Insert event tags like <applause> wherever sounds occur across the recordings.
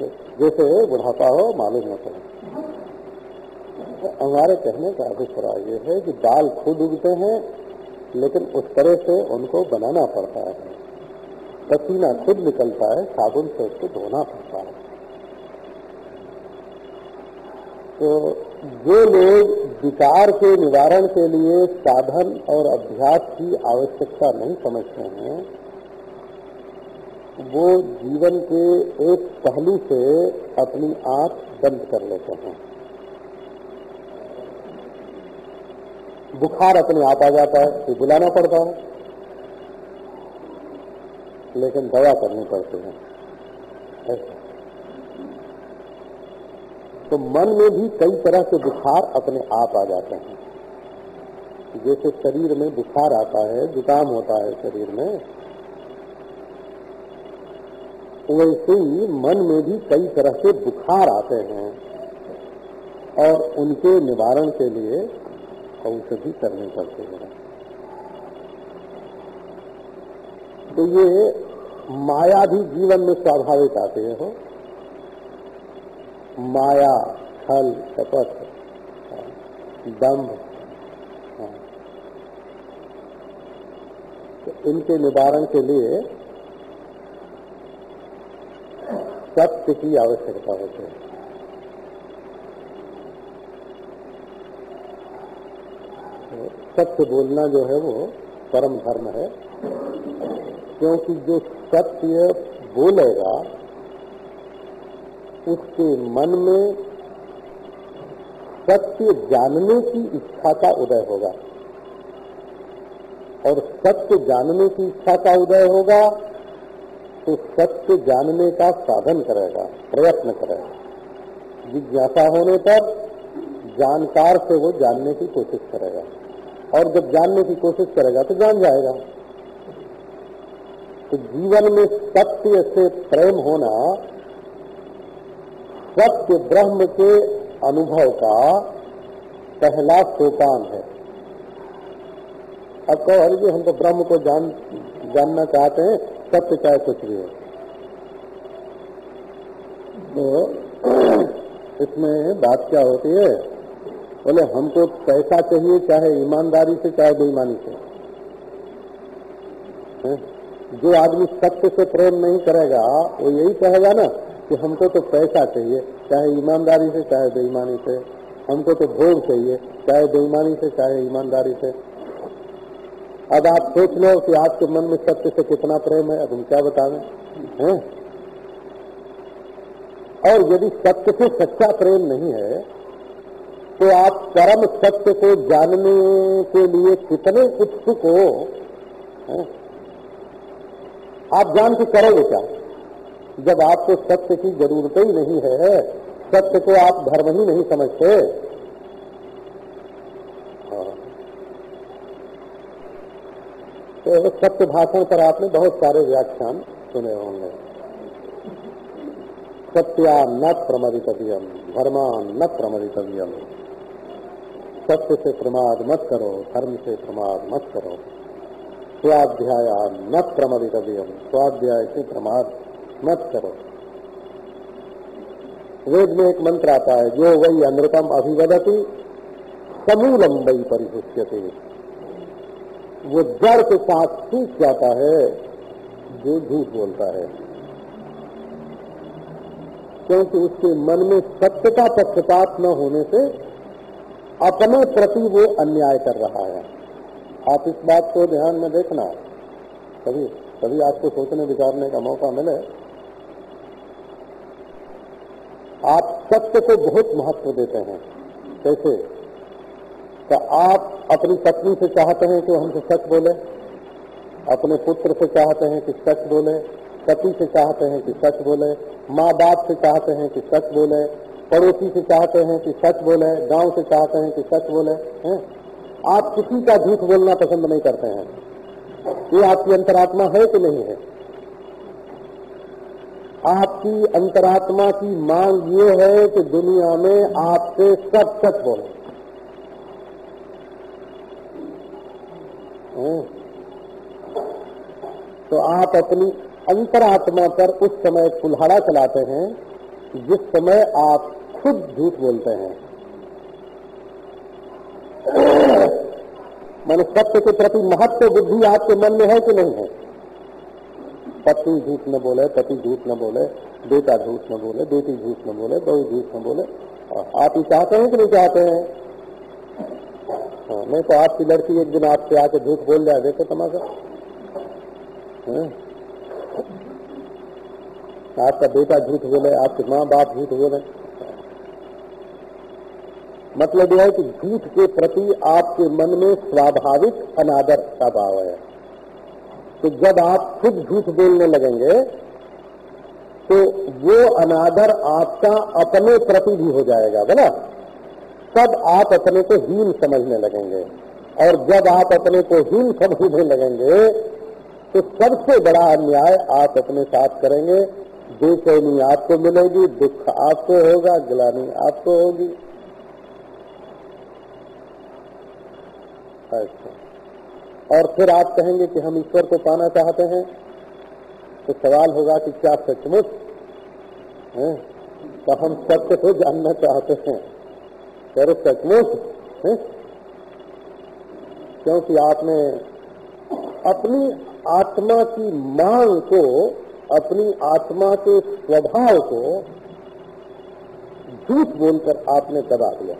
जैसे बुढ़ापा हो, मालूम न पड़े हमारे कहने का अभिप्राय ये है कि दाल खुद उगते हैं, लेकिन उस तरह से उनको बनाना पड़ता है। पसीना खुद निकलता है, साबुन से उसको धोना पड़ता है। तो जो लोग विकार के निवारण के लिए साधन और अभ्यास की आवश्यकता नहीं समझते हैं, वो जीवन के एक पहलू से अपनी आँख बंद कर लेते हैं। बुखार अपने आप आ जाता है तो बुलाना पड़ता है, लेकिन दवा करनी पड़ती है। तो मन में भी कई तरह से बुखार अपने आप आ जाते हैं। जैसे शरीर में बुखार आता है, जुकाम होता है शरीर में वैसे ही मन में भी कई तरह के बुखार आते हैं और उनके निवारण के लिए औषधि करनी पड़ती है। तो ये माया भी जीवन में स्वाभाविक आते हैं। हो माया छल कपट दम्भ तो इनके निवारण के लिए सत्य की आवश्यकता होती है। सत्य बोलना जो है वो परम धर्म है, क्योंकि जो सत्य बोलेगा, उसके मन में सत्य जानने की इच्छा का उदय होगा। और सत्य जानने की इच्छा का उदय होगा तो सत्य जानने का साधन करेगा, प्रयत्न करेगा। जिज्ञासा होने पर जानकार से वो जानने की कोशिश करेगा। और जब जानने की कोशिश करेगा तो जान जाएगा। तो जीवन में सत्य से प्रेम होना, सत्य ब्रह्म के अनुभव का पहला सोपान है। अब कहो हरि जी हम तो ब्रह्म को जान, जानना चाहते हैं सत्य चाहे कुछ भी है। तो <clears throat> इसमें बात क्या होती है? बोले, हमको पैसा चाहिए, चाहे ईमानदारी से, चाहे बेईमानी से? जो आदमी सत्य से प्रेम नहीं करेगा, वो यही कहेगा ना कि हमको तो पैसा चाहिए, चाहे ईमानदारी से, चाहे बेईमानी से। हमको तो भोग चाहिए, चाहे बेईमानी से, चाहे ईमानदारी से। अब आप सोच लो कि आपके मन में सत्य से कितना प्रेम है, अब हम क्या बतावें हैं? और यदि सत्य से सच्चा प्रेम नहीं है तो आप परम सत्य को जानने के लिए कितने उत्सुक हो? आप जान के करोगे क्या जब आपको सत्य की ज़रूरत ही नहीं है, सत्य को आप धर्म ही नहीं समझते सत्य भाषण पर आपने बहुत सारे व्याख्यान सुने होंगे। सत्या न प्रमदितव्यम, धर्मान न प्रमदितव्यम। सत्य से प्रमाद मत करो, धर्म से प्रमाद मत करो। स्वाध्याय न प्रमदितव्यम, स्वाध्याय से प्रमाद मत करो। वेद में एक मंत्र आता है, जो वही अमृतम अभिवदती समूलम वही परिभुष्यते वो जड़ के साथ सूख जाता है, जो झूठ बोलता है। क्योंकि उसके मन में सत्य का पक्षपात न होने से अपने प्रति वो अन्याय कर रहा है। आप इस बात को ध्यान में देखना। कभी कभी आपको सोचने, विचारने का मौका मिले। आप सत्य को बहुत महत्व देते हैं। कैसे? तो आप अपनी पत्नी से चाहते हैं कि हमसे सच बोले, अपने पुत्र से चाहते हैं कि सच बोले, पति से चाहते हैं कि सच बोले माँ बाप से चाहते हैं कि सच बोले, पड़ोसी से चाहते हैं कि सच बोले, गाँव से चाहते हैं कि सच बोले, हैं? आप किसी का झूठ बोलना पसंद नहीं करते हैं। ये आपकी अंतरात्मा है कि नहीं है? आपकी अंतरात्मा की मांग ये है कि दुनिया में आपसे सब सच बोले। तो आप अपनी अंतरात्मा पर उस समय कुल्हाड़ा चलाते हैं, जिस समय आप खुद झूठ बोलते हैं। मैंने सत्य के प्रति महत्व बुद्धि आपके मन में है कि नहीं है? पत्नी झूठ न बोले, पति झूठ न बोले, बेटा झूठ न बोले, बेटी झूठ न बोले, बहू झूठ न बोले आप ही चाहते हैं कि नहीं चाहते हैं? हाँ, नहीं तो आपकी लड़की एक दिन आपसे आके झूठ बोल जाए देखो तमाशा। हाँ? आपका बेटा झूठ बोले आपके माँ बाप झूठ बोले। मतलब यह है कि झूठ के प्रति आपके मन में स्वाभाविक अनादर का भाव है। तो जब आप खुद झूठ बोलने लगेंगे तो वो अनादर आपका अपने प्रति भी हो जाएगा बोला तब आप अपने को हीन समझने लगेंगे। और जब आप अपने को हीन समझने लगेंगे तो सबसे बड़ा अन्याय आप अपने साथ करेंगे। बेचैनी आपको मिलेगी, दुख आपको होगा, गिलानी आपको होगी। अच्छा और फिर आप कहेंगे कि हम ईश्वर को पाना चाहते हैं। तो सवाल होगा कि क्या सचमुच? तो हम सत्य को जानना चाहते हैं। कह सचमुच क्योंकि आपने अपनी आत्मा की मांग को, अपनी आत्मा के स्वभाव को झूठ बोलकर आपने दबा दिया।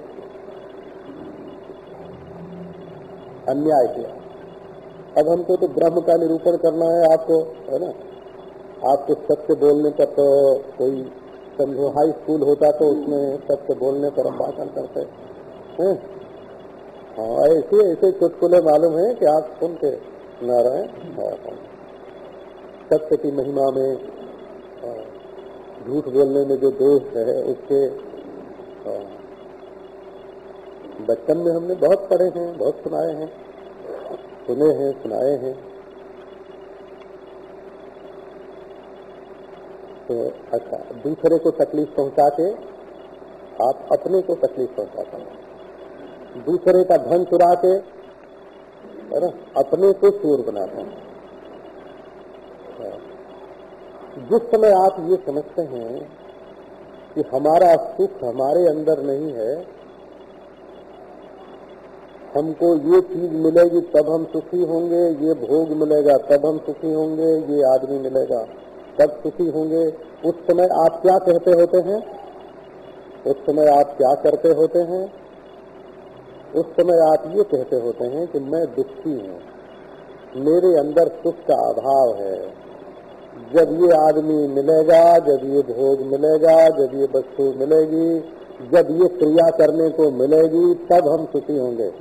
अन्याय किया। अब हमको तो ब्रह्म का निरूपण करना है आपको, है ना? आपको सत्य बोलने का तो कोई समझो हाई स्कूल होता तो उसमें सबसे बोलने पर हम भाषण करते। हैं? हाँ ऐसे ऐसे चुटकुले मालूम है कि आप सुन के न रहे हाँ। सत्य की महिमा में हाँ, झूठ बोलने में जो दोष है उसके हाँ, बचपन में हमने बहुत पढ़े हैं बहुत सुनाए हैं सुने हैं सुनाए हैं। तो अच्छा दूसरे को तकलीफ़ पहुँचा के आप अपने को तकलीफ़ पहुंचाते हैं दूसरे का धन चुरा के है ना, अपने को चोर बनाते हैं हाँ। जिस समय आप ये समझते हैं कि हमारा सुख हमारे अंदर नहीं है, हमको ये चीज़ मिलेगी, तब हम सुखी होंगे, ये भोग मिलेगा, तब हम सुखी होंगे, ये आदमी मिलेगा तब सुखी होंगे, उस समय आप क्या कहते होते हैं? उस समय आप क्या करते होते हैं? उस समय आप ये कहते होते हैं कि मैं दुखी हूँ। मेरे अंदर सुख का अभाव है। जब ये आदमी मिलेगा, जब ये भोग मिलेगा, जब ये वस्तु मिलेगी, जब ये क्रिया करने को मिलेगी, तब हम सुखी होंगे।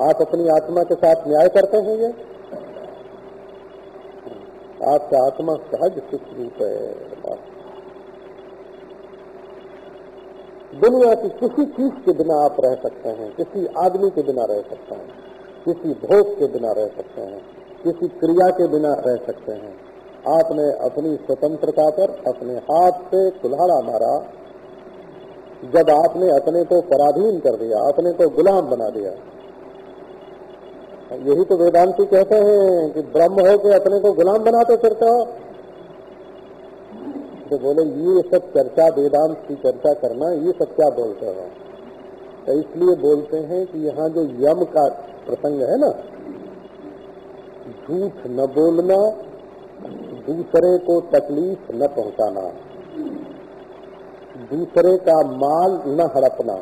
आप अपनी आत्मा के साथ न्याय करते हैं ये? आपका आत्मा सहज सुख रूप है दुनिया की किसी चीज़ के बिना आप रह सकते हैं, किसी आदमी के बिना रह सकते हैं, किसी भोग के बिना रह सकते हैं, किसी क्रिया के बिना रह सकते हैं। आपने अपनी स्वतंत्रता पर अपने हाथ से कुल्हाड़ा मारा। जब आपने अपने को पराधीन कर दिया, अपने को गुलाम बना दिया यही तो वेदांति कहते हैं कि ब्रह्म हो के अपने को गुलाम बनाते फिरते हो। तो बोले, ये सब चर्चा, वेदांत की चर्चा करना, ये सब क्या बोलते हो? तो इसलिए बोलते हैं कि यहाँ जो यम का प्रसंग है ना, झूठ न बोलना, दूसरे को तकलीफ़ न पहुंचाना, दूसरे का माल न हड़पना।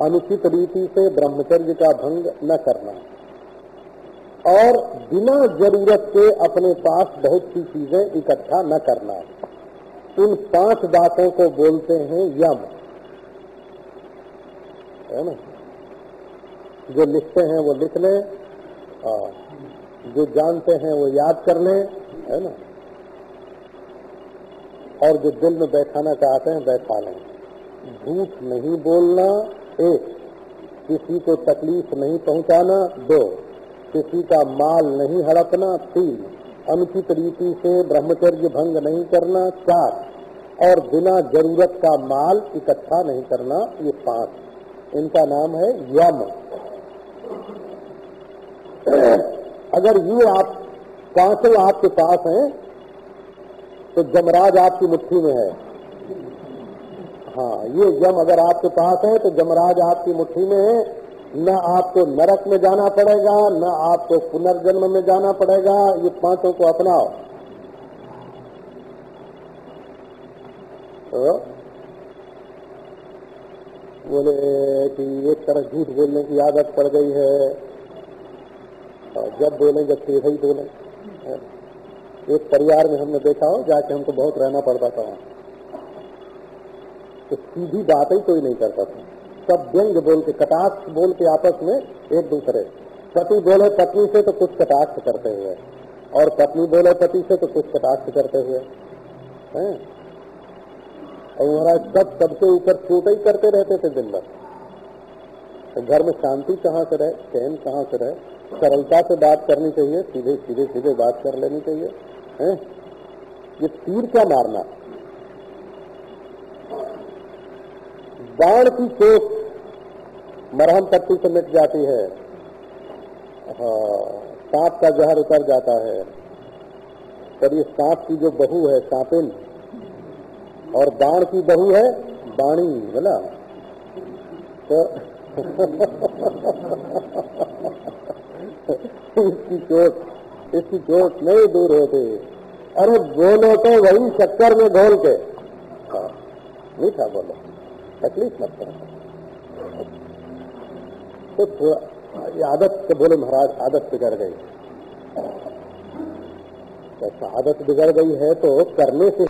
अनुचित रीति से ब्रह्मचर्य का भंग न करना। और बिना ज़रूरत के अपने पास बहुत सी चीज़ें इकट्ठा न करना। इन पाँच बातों को बोलते हैं यम। है ना? जो लिखते हैं वो लिख लें जो जानते हैं वो याद कर लें, है ना? और जो दिल में बैठाना चाहते हैं बैठा लें। झूठ नहीं बोलना एक, किसी को तकलीफ़ नहीं पहुंचाना, दो, किसी का माल नहीं हड़पना, तीन, अनुचित रीति से ब्रह्मचर्य भंग नहीं करना, चार, और बिना ज़रूरत का माल इकट्ठा नहीं करना, ये पाँच। इनका नाम है यम। अगर ये आप पाँचों आपके पास हैं तो जमराज आपकी मुट्ठी में है। हाँ ये यम अगर आपके पास है तो जमराज आपकी मुट्ठी में है। न आपको नरक में जाना पड़ेगा, न आपको पुनर्जन्म में जाना पड़ेगा। ये पाँचों को अपनाओ। तो बोले कि एक तरह झूठ बोलने की आदत पड़ गई है। जब बोले, जब सीधा ही बोले। एक परिवार में हमने देखा हो, जाके हमको बहुत रहना पड़ता था वहाँ। तो सीधी बात ही कोई नहीं करता था। सब व्यंग बोल के, कटाक्ष बोल के आपस में एक दूसरे। पति बोले पत्नी से तो कुछ कटाक्ष करते हुए, और पत्नी बोले पति से तो कुछ कटाक्ष करते हुए। हैं? और महाराज सब सबके ऊपर छोटे ही करते रहते थे दिन भर। घर में शांति कहाँ से रहे, चैन कहाँ से रहे? सरलता से बात करनी चाहिए, सीधे सीधे सीधे बात कर लेनी चाहिए। हैं? ये तीर क्या मारना? बाण की चोट मरहम पट्टी से मिट जाती है। हाँ, सांप का जहर उतर जाता है। पर ये सांप की जो बहू है सांपिन और बाण की बहू है बाणी बोला तो <laughs> इसकी चोट इसकी चोट नहीं दूर होती। अरे बोलो तो वही शक्कर में घोल के। हाँ, मीठा बोलो। तकलीफ़ मत करो। तो थोड़ा आदत से बोले महाराज, आदत बिगड़ गई। ऐसा आदत बिगड़ गई है तो करने से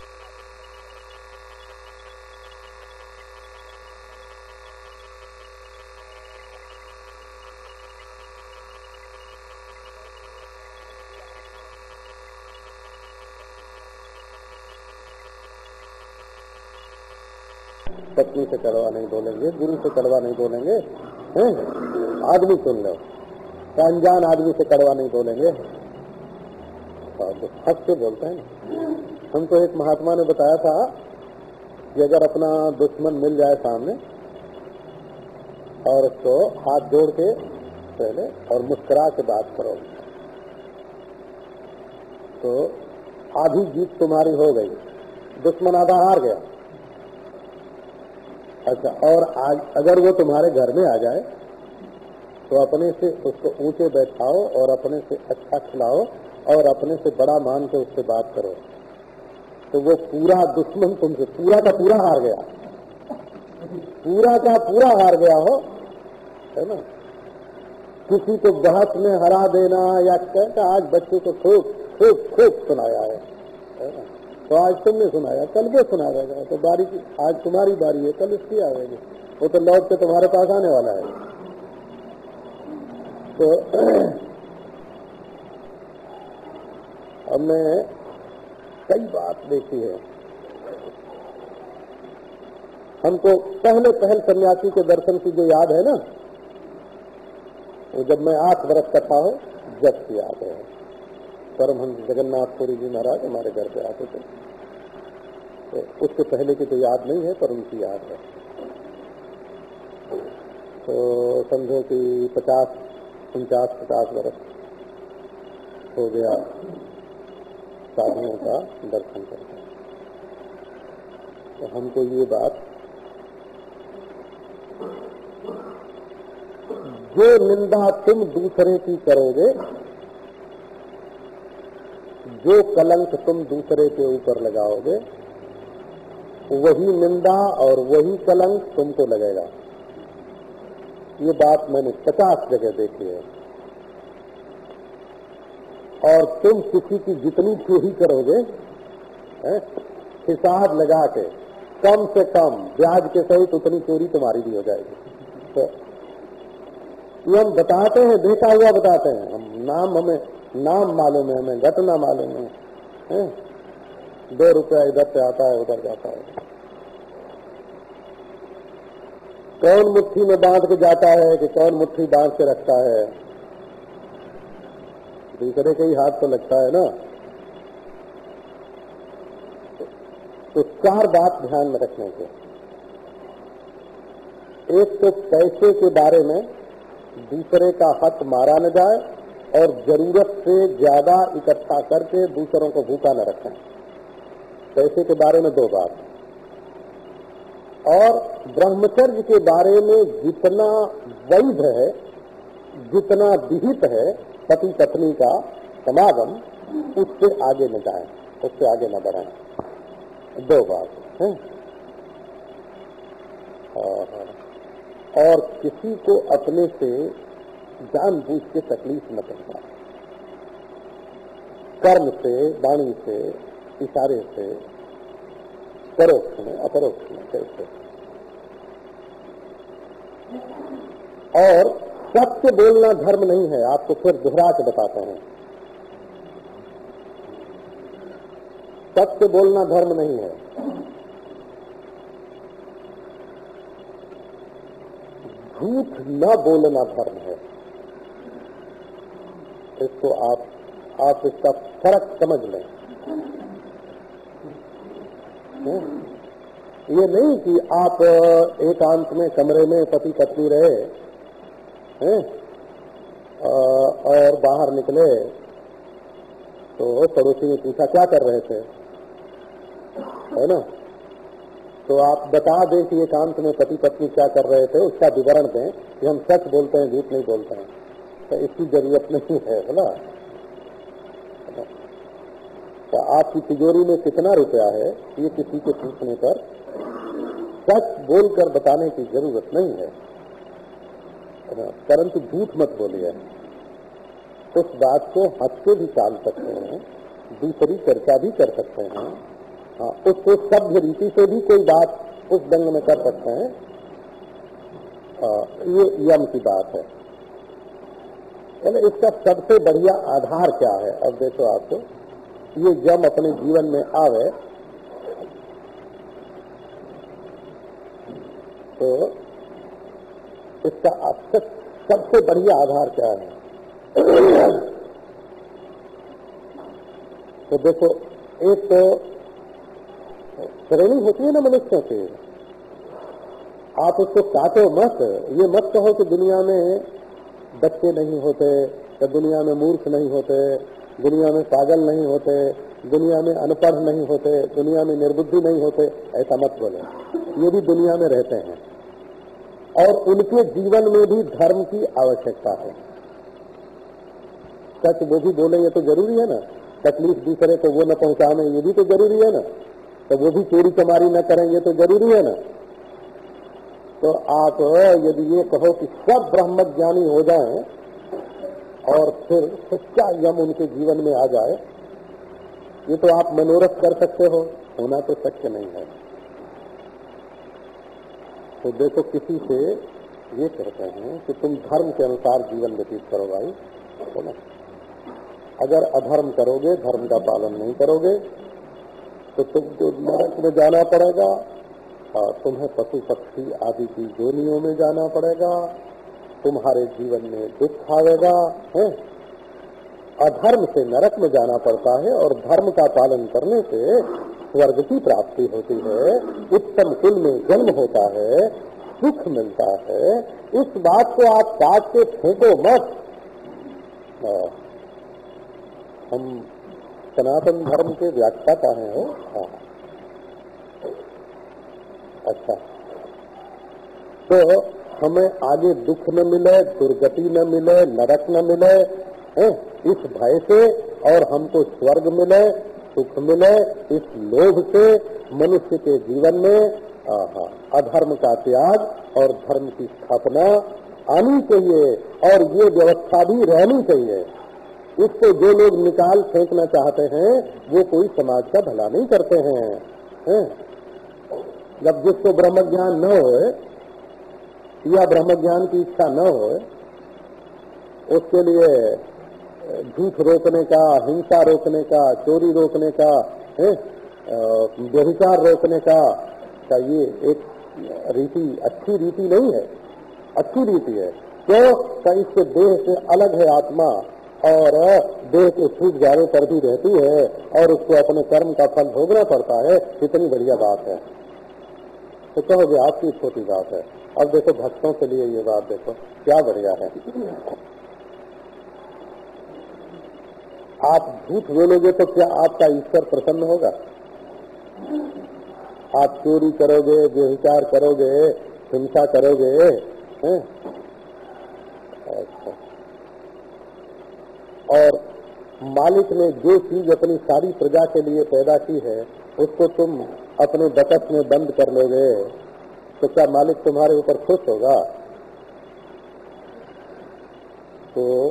पत्नी से कड़वा नहीं बोलेंगे, गुरु से कड़वा नहीं बोलेंगे, हैं? आदमी सुन लो। अनजान आदमी से कड़वा नहीं बोलेंगे। हक से बोलते हैं। हमको एक महात्मा ने बताया था कि अगर अपना दुश्मन मिल जाए सामने, और उसको हाथ जोड़ के पहले और मुस्कुरा के बात करो तो आधी जीत तुम्हारी हो गई। दुश्मन आधा हार गया। अच्छा और आज अगर वो तुम्हारे घर में आ जाए तो अपने से उसको ऊँचे बैठाओ और अपने से अच्छा खिलाओ और अपने से बड़ा मान के उससे बात करो। तो वो पूरा दुश्मन तुमसे पूरा का पूरा हार गया। पूरा का पूरा हार गया हो है ना? किसी को बहस में हरा देना या कहता आज बच्चे को खूब खूब खूब सुनाया है, है ना? तो आज तुमने सुनाया, कल भी सुना रहेगा तो बारी की आज तुम्हारी बारी है, कल इसकी आएगी। वो तो लौट के तुम्हारे पास आने वाला है। तो <clears throat> हमने कई बात देखी है। हमको पहले पहल सन्यासी के दर्शन की जो याद है ना, वो जब मैं आठ वर्ष का था हो, जब की याद है। परमहंस जगन्नाथपुरी जी महाराज हमारे घर पे आते थे। तो उसके पहले की तो याद नहीं है, पर उनकी याद है। तो समझो कि पचास, उनचास, पचास वर्ष हो गया साधुओं का दर्शन करके। तो हमको ये बात जो निंदा तुम दूसरे की करोगे जो कलंक तुम दूसरे के ऊपर लगाओगे, वही निंदा और वही कलंक तुमको लगेगा। ये बात मैंने पचास जगह देखी है। और तुम किसी की जितनी चोरी करोगे हिसाब लगा के, कम से कम, ब्याज के सहित उतनी चोरी तुम्हारी भी हो जाएगी। तो ये हम बताते हैं देखा हुआ बताते हैं। हम नाम हमें नाम मालूम है हमें घटना मालूम है, है? दो रुपया इधर से आता है उधर जाता है। कौन मुट्ठी में बाँध के जाता है कि कौन मुट्ठी बाँध के रखता है? दूसरे के ही हाथ तो लगता है ना। तो चार बात ध्यान में रखने के। एक तो पैसे के बारे में दूसरे का हक मारा न जाए और ज़रूरत से ज़्यादा इकट्ठा करके दूसरों को भूखा न रखें। पैसे के बारे में दो बात। और ब्रह्मचर्य के बारे में जितना वैध है, जितना विहित है पति पत्नी का समागम, उससे आगे न जाए, उससे आगे न बढ़ाए दो बात है। और किसी को अपने से जानबूझ के तकलीफ़ न पहुँचा कर्म से, वाणी से, इशारे से, परोक्ष में, अपरोक्ष में कैसे और सत्य बोलना धर्म नहीं है, आपको फिर दोहरा के बताते हैं। सत्य बोलना धर्म नहीं है। झूठ न बोलना धर्म है। इसको आप आप इसका फ़र्क समझ लें। ये नहीं कि आप एकांत में, कमरे में पति पत्नी रहे हैं और बाहर निकले तो पड़ोसी ने पूछा, क्या कर रहे थे? है ना? तो आप बता दें कि एकांत में पति पत्नी क्या कर रहे थे, उसका विवरण दें कि हम सच बोलते हैं, झूठ नहीं बोलते हैं। तो इसकी ज़रूरत नहीं है बोला तो आपकी तिजोरी में कितना रुपया है, ये किसी के पूछने पर सच बोलकर बताने की ज़रूरत नहीं है। परंतु झूठ मत बोलिए। उस बात को हंस के भी टाल सकते हैं, दूसरी चर्चा भी कर सकते हैं हाँ। उसको सभ्य रीति से भी कोई बात उस दंग में कर सकते हैं। आ, ये यम की बात है। यानी इसका सबसे बढ़िया आधार क्या है? अब देखो आपको ये जम अपने जीवन में आवे तो इसका सबसे बढ़िया आधार क्या है? तो देखो एक तो श्रेणी होती है ना मनुष्यों की आप उसको काटो मत, ये मत कहो कि दुनिया में बच्चे नहीं होते, या दुनिया में मूर्ख नहीं होते, दुनिया में पागल नहीं होते, दुनिया में अनपढ़ नहीं होते, दुनिया में निर्बुद्धि नहीं होते, ऐसा मत बोले। ये भी दुनिया में रहते हैं। और उनके जीवन में भी धर्म की आवश्यकता है। सच वो भी बोले, ये तो ज़रूरी है ना। तकलीफ़ दूसरे को वो न पहुँचाने, ये भी तो ज़रूरी है ना। तो वो भी चोरी चमारी न करें ये तो ज़रूरी है ना? तो आप यदि ये कहो कि सब ब्रह्म ज्ञानी हो जाएँ और फिर सच्चा यम उनके जीवन में आ जाए, ये तो आप मनोरथ कर सकते हो, होना तो सत्य नहीं है। तो देखो किसी से ये कहते हैं कि तुम धर्म के अनुसार जीवन व्यतीत करो भाई बोला अगर अधर्म करोगे, धर्म का पालन नहीं करोगे तो तुमको नरक में जाना पड़ेगा, और तुम्हें पशु पक्षी आदि की जोनियों में जाना पड़ेगा, तुम्हारे जीवन में दुख आएगा, है? अधर्म से नरक में जाना पड़ता है, और धर्म का पालन करने से स्वर्ग की प्राप्ति होती है, उत्तम कुल में जन्म होता है, सुख मिलता है। इस बात को आप काट के फेंको मत। हम सनातन धर्म के व्याख्या का है हो? हाँ। अच्छा। तो हमें आगे दुख न मिले, दुर्गति न मिले, नरक न मिले, है? इस भय से और हमको स्वर्ग मिले, सुख मिले, इस लोभ से, मनुष्य के जीवन में अधर्म का त्याग और धर्म की स्थापना आनी चाहिए और ये व्यवस्था भी रहनी चाहिए। इसको जो लोग निकाल फेंकना चाहते हैं, वो कोई समाज का भला नहीं करते हैं। है? जब जिसको ब्रह्म ज्ञान न हो या ब्रह्म ज्ञान की इच्छा न हो उसके लिए झूठ रोकने का, हिंसा रोकने का, चोरी रोकने का व्यभिचार रोकने का का ये एक रीति, अच्छी रीति नहीं है। अच्छी रीति है। क्यों? तो इसके देह से अलग है आत्मा। और देह के छूट जाने पर भी रहती है और उसको अपने कर्म का फल भोगना पड़ता है, इतनी बढ़िया बात है। तो कहोगे, आपकी छोटी बात है। अब देखो, भक्तों के लिए ये बात देखो, क्या बढ़िया है। आप झूठ बोलोगे तो क्या आपका ईश्वर प्रसन्न होगा? आप चोरी करोगे, व्यभिचार करोगे, हिंसा करोगे, हैं? अच्छा। और मालिक ने जो चीज़ अपनी सारी प्रजा के लिए पैदा की है, उसको तुम अपने बचत में बंद कर लोगे। तो क्या मालिक तुम्हारे ऊपर खुश होगा? तो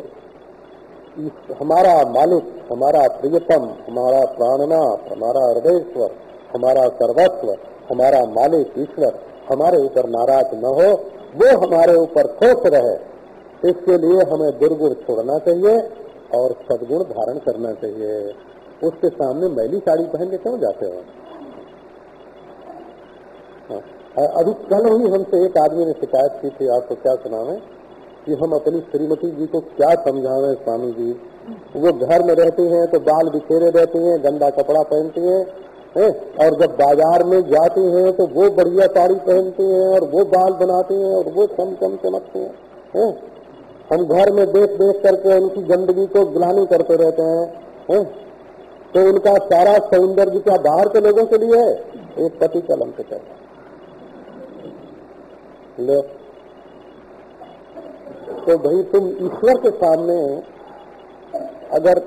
इस हमारा मालिक, हमारा प्रियतम, हमारा प्राणनाथ, हमारा हृदयश्वर हमारा सर्वस्व, हमारा मालिक ईश्वर हमारे ऊपर नाराज़ न हो, वो हमारे ऊपर खुश रहे। इसके लिए हमें दुर्गुण छोड़ना चाहिए। और सदगुण धारण करना चाहिए। उसके सामने मैली साड़ी पहन के क्यों जाते हो? हाँ, अभी कल ही हमसे एक आदमी ने शिकायत की थी आपको क्या सुनावे? कि हम अपनी श्रीमती जी को क्या समझावे स्वामी जी? वो घर में रहती हैं तो बाल बिखेरे रहती हैं गंदा कपड़ा पहनती हैं है? और जब बाज़ार में जाती हैं तो वो बढ़िया साड़ी पहनती हैं और वो बाल बनाती हैं और वो कम कम चमकती हैं है? हम घर में देख देख करके उनकी गंदगी को ग्लानी करते रहते हैं, है? तो उनका सारा सौंदर्य क्या बाहर के लोगों के लिए है? एक पति कलम के कहता लो। तो भाई तुम ईश्वर के सामने अगर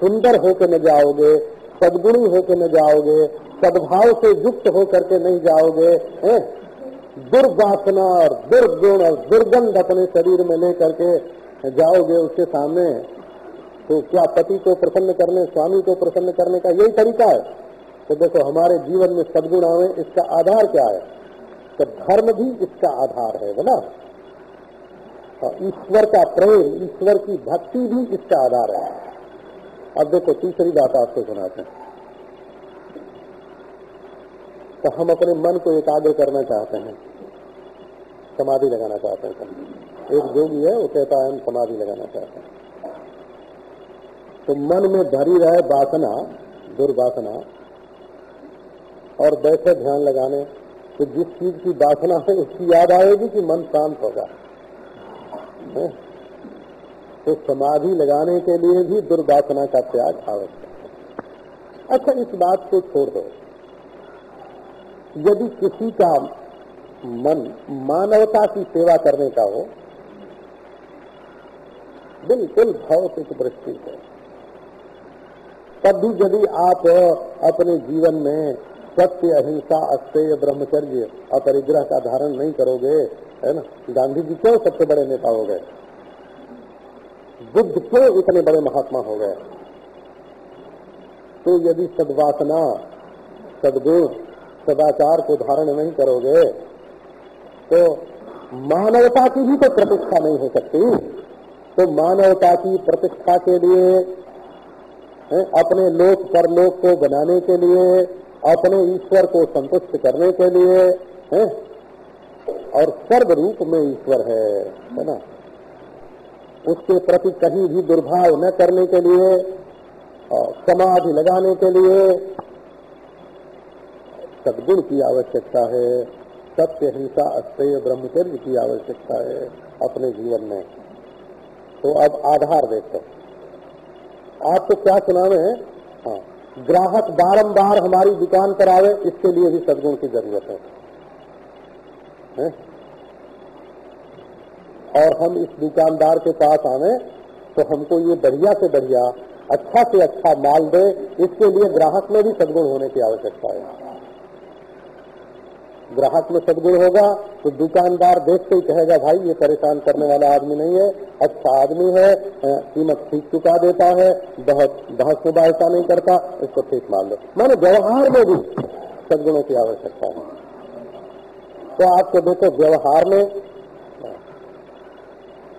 सुंदर होकर न जाओगे, सदगुणी होकर न जाओगे, सद्भाव से युक्त होकर के नहीं जाओगे दुर्वासना और दुर्गुण और दुर्गंध अपने शरीर में लेकर के जाओगे उसके सामने तो क्या पति को प्रसन्न करने, स्वामी को प्रसन्न करने का यही तरीका है? तो देखो, हमारे जीवन में सदगुण आवे, इसका आधार क्या है? तो धर्म भी इसका आधार है बोला ईश्वर का प्रेम, ईश्वर की भक्ति भी इसका आधार है। अब देखो, तीसरी बात आपको सुनाते हैं। तो हम अपने मन को एकाग्र करना चाहते हैं। समाधि लगाना चाहते हैं। एक जोगी है, वो कहता है, हम समाधि लगाना चाहते हैं। तो मन में भरी रहे वासना, दुर्वासना, और बैठे ध्यान लगाने तो जिस चीज़ की वासना है, उसकी याद आएगी कि मन शांत होगा। तो समाधि लगाने के लिए भी दुर्वासना का त्याग आवश्यक है। अच्छा इस बात को छोड़ दो। यदि किसी का मन मानवता की सेवा करने का हो, बिल्कुल भौतिक दृष्टि से, तब भी यदि आप अपने जीवन में सत्य, अहिंसा, अस्तेय, ब्रह्मचर्य अपरिग्रह का धारण नहीं करोगे, है ना? गांधी जी क्यों सबसे बड़े नेता हो गए? बुद्ध क्यों इतने बड़े महात्मा हो गए? तो यदि सदवासना, सदगुण सदाचार को धारण नहीं करोगे तो मानवता की भी तो प्रतिष्ठा नहीं हो सकती। तो मानवता की प्रतिष्ठा के लिए अपने लोक परलोक को बनाने के लिए, अपने ईश्वर को संतुष्ट करने के लिए, है, और सर्व रूप में ईश्वर है है ना? उसके प्रति कहीं भी दुर्भाव न करने के लिए समाधि लगाने के लिए सदगुण की आवश्यकता है। सत्य हिंसा अस्तेय ब्रह्मचर्य की आवश्यकता है अपने जीवन में। तो अब आधार देखो आपको क्या सुनावे है? हाँ। ग्राहक बारंबार हमारी दुकान पर आवे इसके लिए भी सदगुण की ज़रूरत है, है? और हम इस दुकानदार के पास आवे तो हमको ये बढ़िया से बढ़िया अच्छा से अच्छा माल दे इसके लिए ग्राहक में भी सदगुण होने की आवश्यकता है। ग्राहक में सदगुण होगा तो दुकानदार देखते ही कहेगा, भाई, ये परेशान करने वाला आदमी नहीं है अच्छा आदमी है कीमत ठीक चुका देता है, बहुत बहस ऐसा नहीं करता, इसको ठीक मान लो। मैंने व्यवहार में भी सदगुणों की आवश्यकता है। तो आपको देखो, व्यवहार में,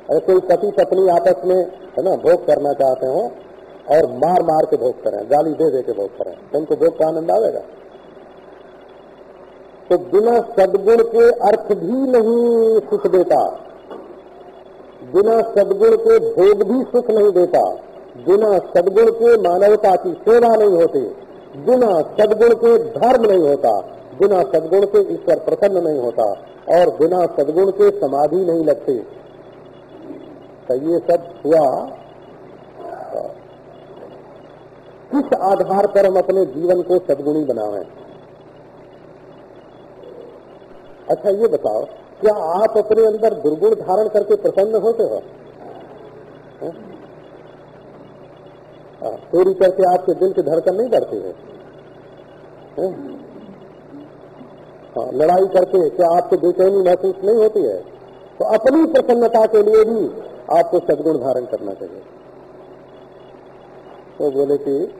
अगर कोई पति पत्नी आपस में, है ना, भोग करना चाहते हो, और मार मार के भोग करें, गाली दे दे के भोग करें तो उनको भोग का आनंद आवेगा तो बिना सदगुण के अर्थ भी नहीं सुख देता। बिना सदगुण के भोग भी सुख नहीं देता। बिना सदगुण के मानवता की सेवा नहीं होती। बिना सदगुण के धर्म नहीं होता। बिना सदगुण के ईश्वर प्रसन्न नहीं होता और बिना सदगुण के समाधि नहीं लगती। तो ये सब हुआ। किस आधार पर हम अपने जीवन को सदगुणी बनावें अच्छा ये बताओ क्या आप अपने अंदर दुर्गुण धारण करके प्रसन्न होते हो? हाँ? चोरी करके आपके दिल की धड़कन नहीं करती है। हाँ? हाँ, लड़ाई करके क्या आपको बेचैनी महसूस नहीं होती है? तो अपनी प्रसन्नता के लिए भी आपको सदगुण धारण करना चाहिए। तो बोले कि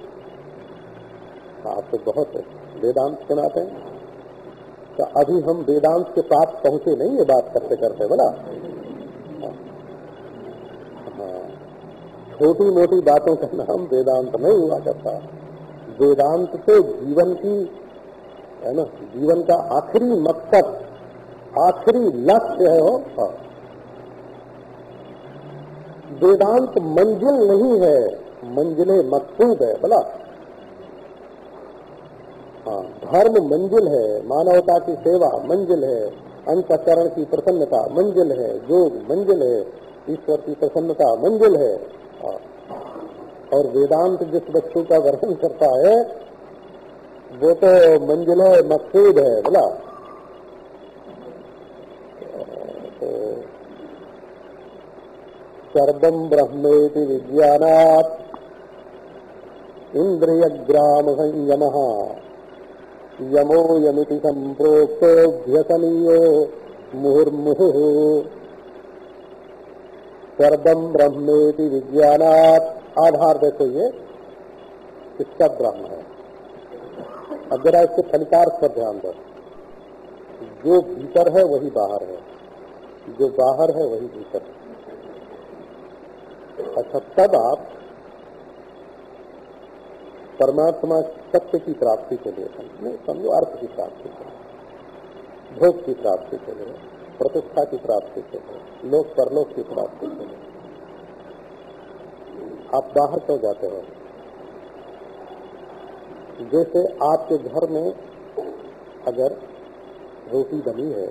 आप तो बहुत वेदांत सुनाते हैं। तो अभी हम वेदांत के पास पहुँचे नहीं, ये बात करते करते बोला। हाँ। छोटी मोटी बातों का नाम वेदांत नहीं हुआ करता। वेदांत से जीवन की, है ना, जीवन का आखिरी मकसद, आखिरी लक्ष्य है हो हाँ। वेदांत मंजिल नहीं है, मंजिले मकसूद है, बोला। धर्म मंजिल है, मानवता की सेवा मंजिल है, अंतकरण की प्रसन्नता मंजिल है, योग मंजिल है, ईश्वर की प्रसन्नता मंजिल है हाँ। और वेदांत जिस वस्तु का वर्णन करता है, वो तो मंजिल है, मकसूद है, बोला तो सर्वम ब्रह्मेति विज्ञानात् इंद्रियग्राम संयम यमो यमिति संप्रोक्तोभ्यसनीयो मुहुर्मुहु। सर्वम ब्रह्मेति विज्ञानात् आधार देखो ये इसका ब्रह्म है। अब जरा इसके फलितार्थ पर ध्यान दो। जो भीतर है, वही बाहर है। जो बाहर है, वही भीतर है। अच्छा तब आप परमात्मा सत्य की प्राप्ति के लिए समझो, अर्थ की प्राप्ति के लिए। भोग की प्राप्ति के लिए, प्रतिष्ठा की प्राप्ति के लिए, लोक परलोक की प्राप्ति के लिए। आप बाहर क्यों जाते हो? जैसे आपके घर में अगर रोटी बनी है,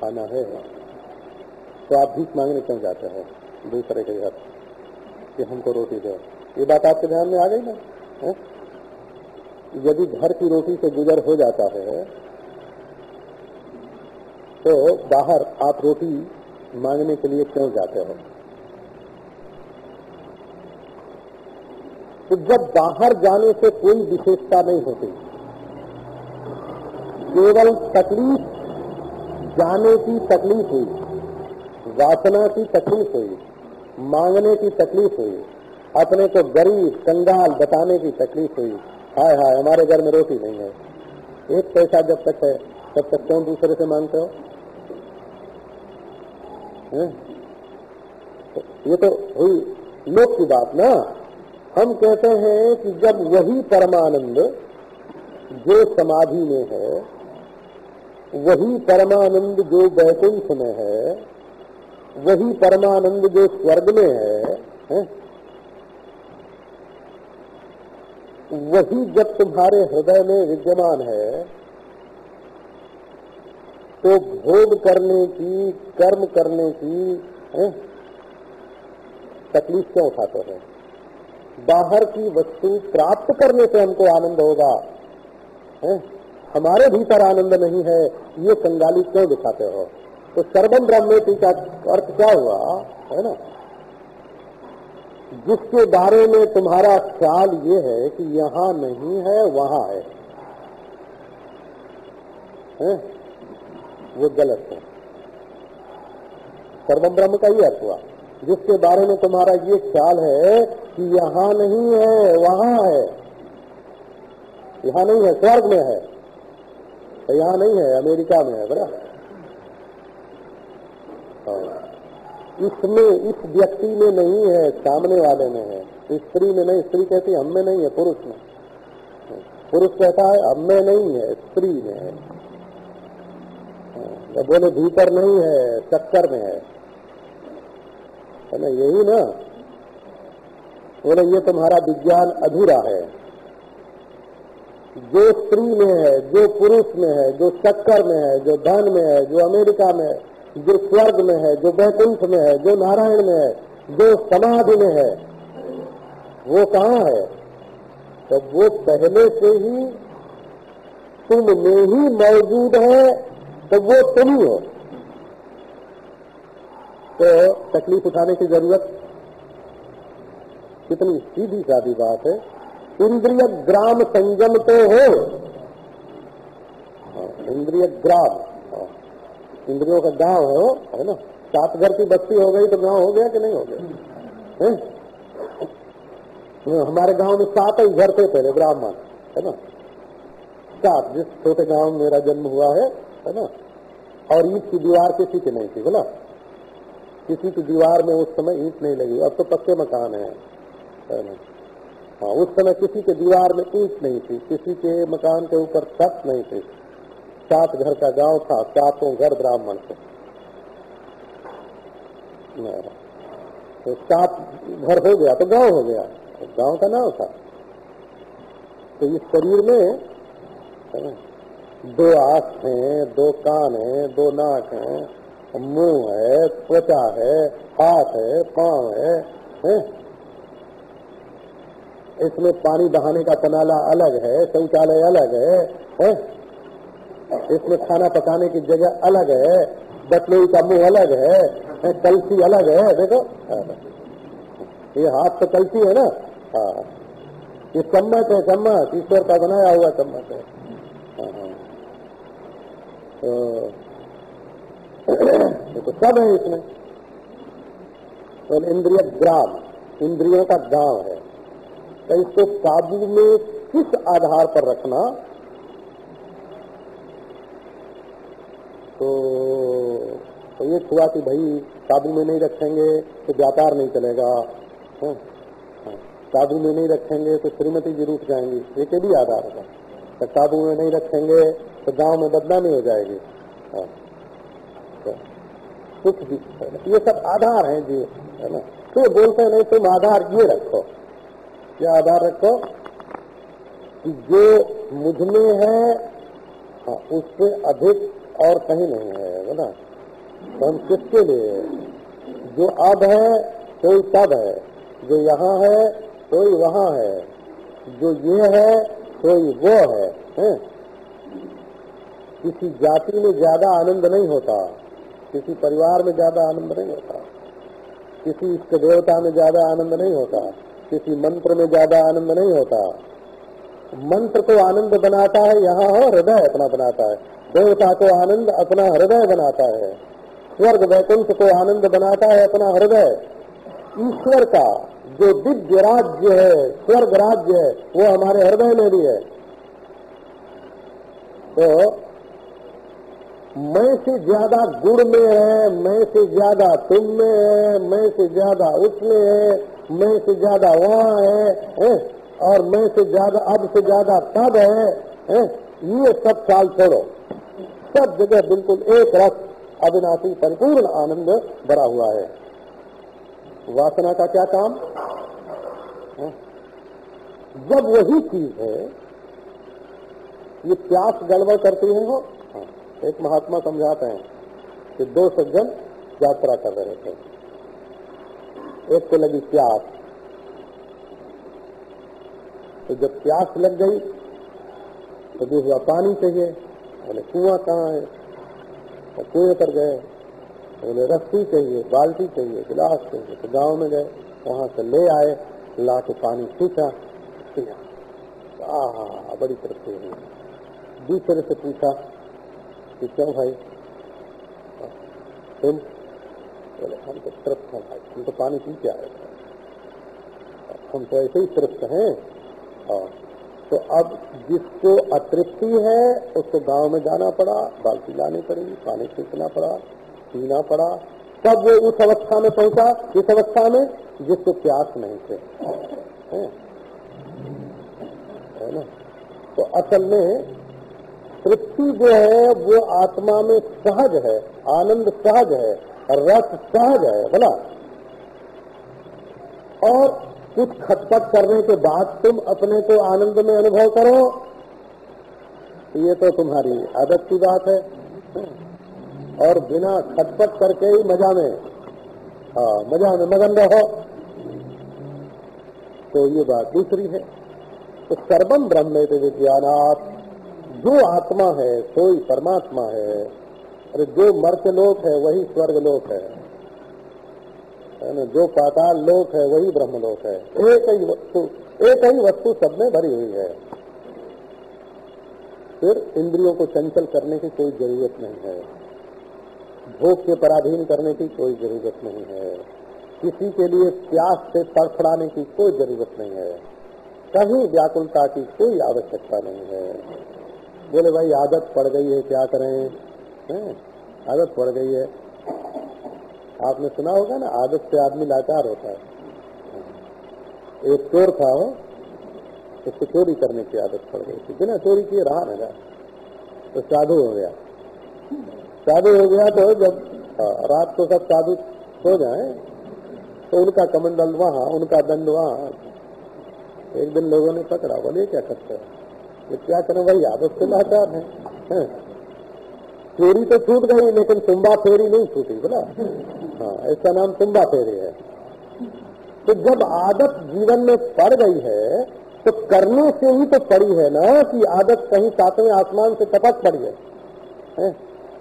खाना है तो आप भीख मांगने क्यों जाते हैं? दूसरे के घर कि हमको रोटी दो। ये बात आपके ध्यान में आ गई ना? है? यदि घर की रोटी से गुजर हो जाता है तो बाहर आप रोटी मांगने के लिए क्यों जाते हो तो जब बाहर जाने से कोई विशेषता नहीं होती, केवल तकलीफ़, जाने की तकलीफ़ हुई, वासना की तकलीफ़ हुई, मांगने की तकलीफ़ हुई अपने को गरीब कंगाल बताने की तकलीफ़ हुई हाय हाय हमारे घर में रोटी नहीं है एक पैसा जब तक है तब तक क्यों दूसरे से मांगते हो? तो ये तो हुई लोक की बात ना हम कहते हैं कि जब वही परमानंद जो समाधि में है वही परमानंद जो वैकुंठ में है वही परमानंद जो स्वर्ग में है, है? वही जब तुम्हारे हृदय में विद्यमान है तो भोग करने की, कर्म करने की? तकलीफ़ क्यों उठाते हैं बाहर की वस्तु प्राप्त करने से हमको आनंद होगा, है? हमारे भीतर आनंद नहीं है, ये कंगाली क्यों दिखाते हो तो सर्वम ब्रह्मेति का अर्थ क्या हुआ, है ना जिसके बारे में तुम्हारा ख्याल ये है कि यहाँ नहीं है वहाँ है, है? वो गलत है। सर्वम ब्रह्म का ही अर्थ हुआ। जिसके बारे में तुम्हारा ये ख्याल है कि यहाँ नहीं है वहाँ है। यहाँ नहीं है स्वर्ग में है। तो यहाँ नहीं है अमेरिका में है बराबर। इसमें, इस व्यक्ति में नहीं है, सामने वाले में है। स्त्री में नहीं, स्त्री कहती, हम में नहीं है, पुरुष में। पुरुष कहता है, हम में नहीं है, स्त्री में है। बोले, भीतर नहीं है, चक्कर में है। है ना, यही ना? बोले, ये तुम्हारा विज्ञान अधूरा है। जो स्त्री में है, जो पुरुष में है, जो चक्कर में है, जो धन में है, जो अमेरिका में है जो स्वर्ग में है जो वैकुंठ में है जो नारायण में है जो समाधि में है वो कहाँ है? तो वो पहले से ही तुम में ही मौजूद है तो वो तुम ही हो। तो तकलीफ़ उठाने की ज़रूरत कितनी सीधी सादी बात है इंद्रिय ग्राम संयम तो हो। हाँ, इंद्रिय ग्राम। इंद्रियों का गाँव है वो है ना? सात घर की बस्ती हो गई तो गाँव हो गया कि नहीं हो गया? है? हमारे गाँव में सात ही घर थे पहले, ब्राह्मण, है ना? सात, जिस छोटे गाँव में मेरा जन्म हुआ है है ना? और ईट की दीवार किसी की नहीं थी, बोला? किसी की दीवार में उस समय ईट नहीं लगी, अब तो पक्के मकान है है हाँ उस समय किसी के दीवार में ईट नहीं थी, किसी के मकान के ऊपर छत नहीं थी। सात घर का गाँव था सातों घर ब्राह्मण थे तो सात घर हो गया तो गाँव हो गया तो गाँव का नाम था तो इस शरीर में दो आँख हैं दो कान हैं दो नाक हैं मुँह है त्वचा है हाथ है पाँव है, है? इसमें पानी बहाने का पनाला अलग है शौचालय अलग है, है? इसमें खाना पकाने की जगह अलग है बटलोई का मुँह अलग है, है कलसी अलग है देखो। ये हाथ तो कलसी है ना? हाँ। ये चम्मच है चम्मच। ईश्वर का बनाया हुआ चम्मच है। हाँ, हाँ। तो, तो सब है इसमें। तो इंद्रिय ग्राम इंद्रियों का गाँव है। तो इसको काबू में किस आधार पर रखना? तो, तो ये हुआ कि भाई काबू में नहीं रखेंगे तो व्यापार नहीं चलेगा। हाँ, हाँ, काबू में नहीं रखेंगे तो श्रीमती जी रूठ जाएँगी। ये के भी आधार है। तो काबू में नहीं रखेंगे तो गाँव में बदनामी हो जाएगी। हाँ, तो कुछ भी ये सब आधार हैं जी है ना? तो बोलते नहीं तुम आधार ये रखो। क्या आधार रखो कि जो मुझमें है हाँ, उससे अधिक और कहीं नहीं है ना? तो हम किसके लिए? जो अब है कोई तब है। जो यहाँ है कोई वहाँ है। जो ये है कोई वो है, है? किसी जाति में ज़्यादा आनंद नहीं होता। किसी परिवार में ज़्यादा आनंद नहीं होता। किसी इष्ट देवता में ज़्यादा आनंद नहीं होता। किसी मंत्र में ज़्यादा आनंद नहीं होता। मंत्र को आनंद बनाता है यहाँ हो हृदय अपना बनाता है। देवता को आनंद अपना हृदय बनाता है। स्वर्ग वैकुंठ को आनंद बनाता है अपना हृदय। ईश्वर का जो दिव्य राज्य है स्वर्ग राज्य है वो हमारे हृदय में भी है। तो मैं से ज़्यादा गुण में है मैं से ज़्यादा तुम में है मैं से ज़्यादा उसमें है मैं से ज़्यादा वहाँ है, है? और मैं से ज़्यादा अब से ज़्यादा तब है, है? ये सब चाल छोड़ो। सब जगह बिल्कुल एक रस अविनाशी संपूर्ण आनंद भरा हुआ है। वासना का क्या काम? है? जब वही चीज़ है ये प्यास गड़बड़ करती है हो हाँ। एक महात्मा समझाते हैं कि दो सज्जन यात्रा कर रहे थे। एक को लगी प्यास तो जब प्यास लग गई तो हुआ पानी चाहिए। बोले, कुआँ कहाँ है? तो कुएँ पर गए। बोले, रस्सी चाहिए, बाल्टी चाहिए, गिलास चाहिए। तो गाँव में गए, वहाँ से ले आए ला के पानी पिया आ बड़ी तृप्ति हुई। दूसरे से पूछा कि क्यों भाई? तुम? बोले, हम तो तृप्त हैं भाई, हम तो पानी पी के आए हम तो ऐसे ही तृप्त हैं और तो अब जिसको अतृप्ति है उसको गाँव में जाना पड़ा बाल्टी लानी पड़ी पानी खींचना पड़ा पीना पड़ा। तब वो उस अवस्था में पहुँचा इस अवस्था में जिसको प्यास नहीं थे। है, है ना? तो असल में तृप्ति जो है वो आत्मा में सहज है आनंद सहज है रस सहज है बोला और कुछ खटपट करने के बाद तुम अपने को आनंद में अनुभव करो। ये तो तुम्हारी आदत की बात है। और बिना खटपट करके ही मज़ा में हाँ मज़ा में मगन रहो। तो ये बात दूसरी है। तो सर्वम ब्रह्म विज्ञानात जो आत्मा है कोई परमात्मा है। अरे, जो मर्त्य लोक है, वही स्वर्ग लोक है। है ना जो पाताल लोक है, वही ब्रह्म लोक है। एक ही वस्तु, एक ही वस्तु सब में भरी हुई है। फिर इंद्रियों को चंचल करने की कोई ज़रूरत नहीं है। भोग के पराधीन करने की कोई ज़रूरत नहीं है। किसी के लिए प्यास से तड़फड़ाने की कोई ज़रूरत नहीं है। कहीं व्याकुलता की कोई आवश्यकता नहीं है। बोले, भाई, आदत पड़ गई है, क्या करें? है? आदत पड़ गई है। आपने सुना होगा ना, आदत से आदमी लाचार होता है। एक चोर था हो उसको चोरी करने की आदत पड़ गई थी। बिना चोरी किए रहा ना तो साधु हो गया। साधु हो गया तो जब रात को सब साधु सो जाए तो उनका कमंडल वहाँ, उनका दंड वहाँ। एक दिन लोगों ने पकड़ा, बोले क्या करते ये क्या करें? भाई आदत से लाचार है। चोरी तो छूट गई, लेकिन तुम्बा फेरी नहीं छूटी, बोला। हाँ इसका नाम तुम्बा फेरी है। तो जब आदत जीवन में पड़ गई है तो करने से ही तो पड़ी है ना कि आदत कहीं सातवें आसमान से टपक पड़ी है?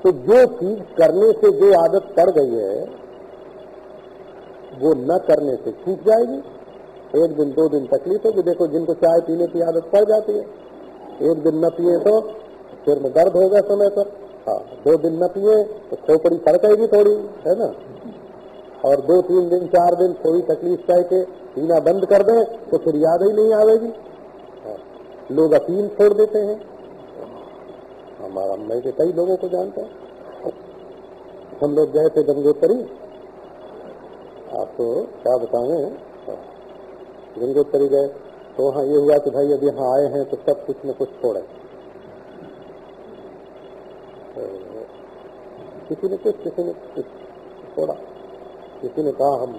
तो जो चीज़ करने से, जो आदत पड़ गई है, वो न करने से छूट जाएगी। एक दिन, दो दिन तकलीफ़ होगी देखो, जिनको चाय पीने की आदत पड़ जाती है। एक दिन न पिए तो सिर में दर्द होगा समय पर। हाँ दो दिन न पिए तो खोपड़ी फड़केगी थोड़ी है ना? और दो तीन दिन चार दिन थोड़ी तकलीफ़ चाह के पीना बंद कर दें तो फिर याद ही नहीं आवेगी। हाँ, लोग अपील छोड़ देते हैं। हमारा मैं तो कई लोगों को जानता हूँ। हम लोग गए थे गंगोत्री। आपको क्या बताएँ? गंगोत्री गए। तो वहाँ ये हुआ कि भाई अब यहाँ आए हैं तो सब कुछ न कुछ छोड़े। तो किसी ने कुछ किसी ने कुछ छोड़ा किसी ने कहा हम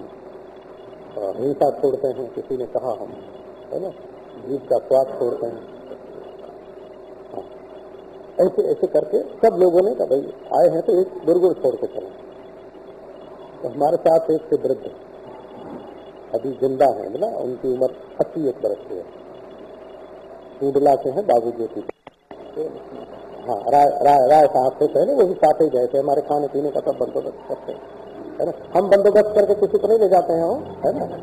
हिंसा छोड़ते हैं किसी ने कहा हम है ना जीव का स्वाद छोड़ते हैं हाँ। ऐसे ऐसे करके सब लोगों ने कहा भाई आए हैं तो एक दुर्गुण छोड़ के चले तो हमारे साथ एक से वृद्ध अभी ज़िंदा है बोला उनकी उम्र अस्सी एक बरस की है से है बाबू ज्योति हाँ राय राय राय साहब से पहले वो भी साथ ही गए थे, हमारे खाने पीने का सब बंदोबस्त करते है ना? हम बंदोबस्त करके किसी को नहीं ले जाते हैं है ना?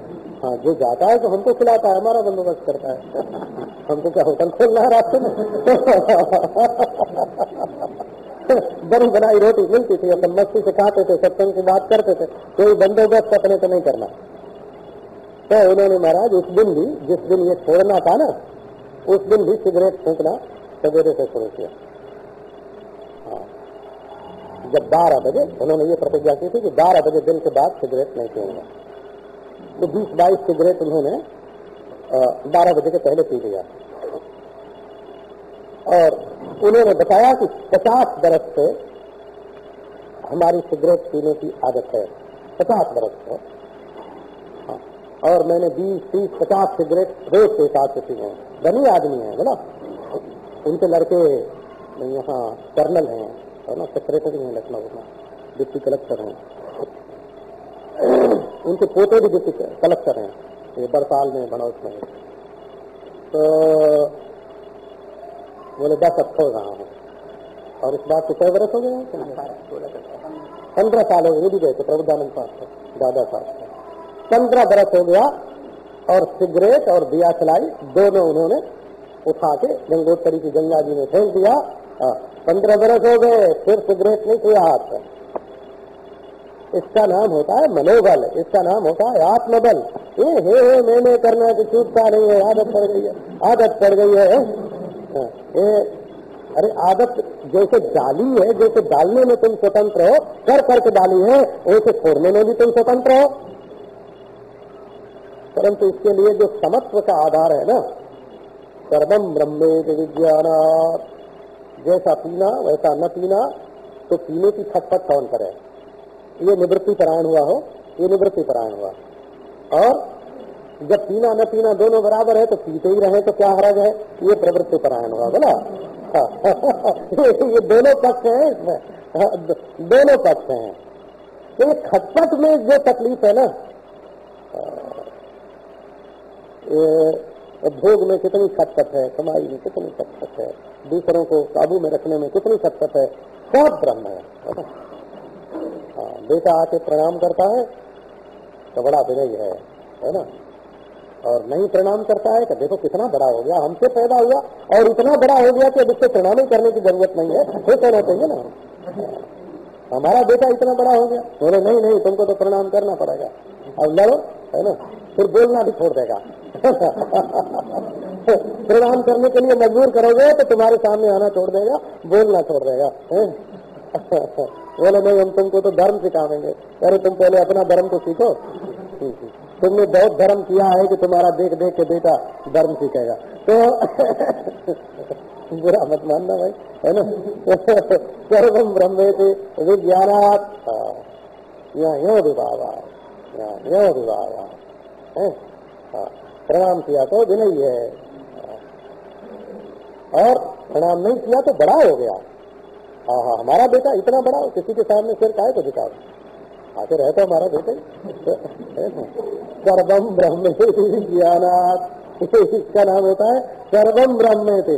हाँ जो जाता है तो हमको खिलाता है, हमारा बंदोबस्त करता है। <laughs> हमको क्या होटल खोलना है रास्ते में? <laughs> बड़ी बनाई रोटी मिलती थी, अपन मस्ती से खाते थे, सत्संग की बात करते थे, कोई बंदोबस्त अपने को नहीं करना। तो उन्होंने महाराज, उस दिन भी, जिस दिन ये छोड़ना था ना, उस दिन भी सिगरेट फूकना सवेरे से शुरू किया। जब बारह बजे, उन्होंने ये प्रतिज्ञा की थी कि बारह बजे दिन के बाद सिगरेट नहीं पीऊँगा तो बीस बाईस सिगरेट उन्होंने बारह बजे के पहले पी लिया। और उन्होंने बताया कि पचास बरस से हमारी सिगरेट पीने की आदत है। पचास बरस से हाँ। और मैंने बीस तीस पचास सिगरेट रोज के हिसाब से पी हैं। धनी आदमी है बोला उनके लड़के, यहाँ, कर्नल हैं। और ना सेक्रेटरी हैं लखनऊ में डिप्टी कलेक्टर हैं। उनके पोते भी डिप्टी कलेक्टर हैं। ये बरसाल में बनौत में तो बोले दस अब रहा हूँ। और इस बात को कई बरस हो गए पंद्रह साल हो गए भी गए थे प्रबुद्धानंद साहब से दादा साहब से पंद्रह बरस हो गया और सिगरेट और दिया चलाई दोनों उन्होंने उठा के गंगोत्री की गंगा जी में फेंक दिया। पंद्रह बरस हो गए, फिर सिगरेट नहीं छुआ हाथ इसका नाम होता है मनोबल, इसका नाम होता है आत्मबल। ये हे हे मैंने करना की छूटता नहीं है, आदत पड़ गई है, आदत पड़ गई है। ये, अरे आदत जैसे डाली है, जैसे डालने में तुम स्वतंत्र हो, कर करके डाली है, वैसे छोड़ने में भी तुम स्वतंत्र हो। परंतु इसके लिए जो समत्व का आधार है ना सर्वम ब्रह्मेद विज्ञान जैसा पीना, वैसा न पीना तो पीने की खटपट कौन करे? ये निवृत्ति परायण हुआ हो, ये निवृत्ति परायण हुआ। और जब पीना, न पीना दोनों बराबर है तो पीते ही रहे तो क्या हरज है? ये प्रवृत्ति परायण हुआ, बोला? <laughs> ये दोनों पक्ष है इसमें। दोनों पक्ष हैं। तो ये खटपट में जो तकलीफ़ है ना भोग में कितनी खटपट है, कमाई में कितनी खटपट है, दूसरों को काबू में रखने में कितनी खटपट है, सब ब्रह्म है। हाँ बेटा आके प्रणाम करता है तो बड़ा विनय है है ना? और नहीं प्रणाम करता है तो देखो कितना बड़ा हो गया, हमसे पैदा हुआ, और इतना बड़ा हो गया कि अब उसको प्रणाम ही करने की ज़रूरत नहीं है खुश होना चाहिए ना हमारा बेटा इतना बड़ा हो गया, बोले, नहीं नहीं, तुमको तो प्रणाम करना पड़ेगा। अब लड़ो है ना? फिर बोलना भी छोड़ देगा। प्रणाम करने के लिए मजबूर करोगे तो तुम्हारे सामने आना छोड़ देगा, बोलना छोड़ देगा बोले, नहीं, हम तुमको तो धर्म सिखावेंगे अरे, तुम पहले अपना धर्म तो सीखो। तुमने बहुत धर्म किया है कि तुम्हारा देख देख के बेटा धर्म सीखेगा। तो <laughs> बुरा मत मानना भाई, है ना? <laughs> सर्वम ब्रह्मे थे विज्ञानात यहाँ यो विवाह विवाह प्रणाम किया तो विनय है और प्रणाम नहीं किया तो बड़ा हो गया। हाँ हाँ हमारा बेटा इतना बड़ा हो, किसी के सामने सिर को झुकाओ। आते रहता हमारा बेटे <laughs> सर्वम ब्रह्म ज्ञानात। <laughs> इसका नाम होता है सर्वम ब्रह्म थे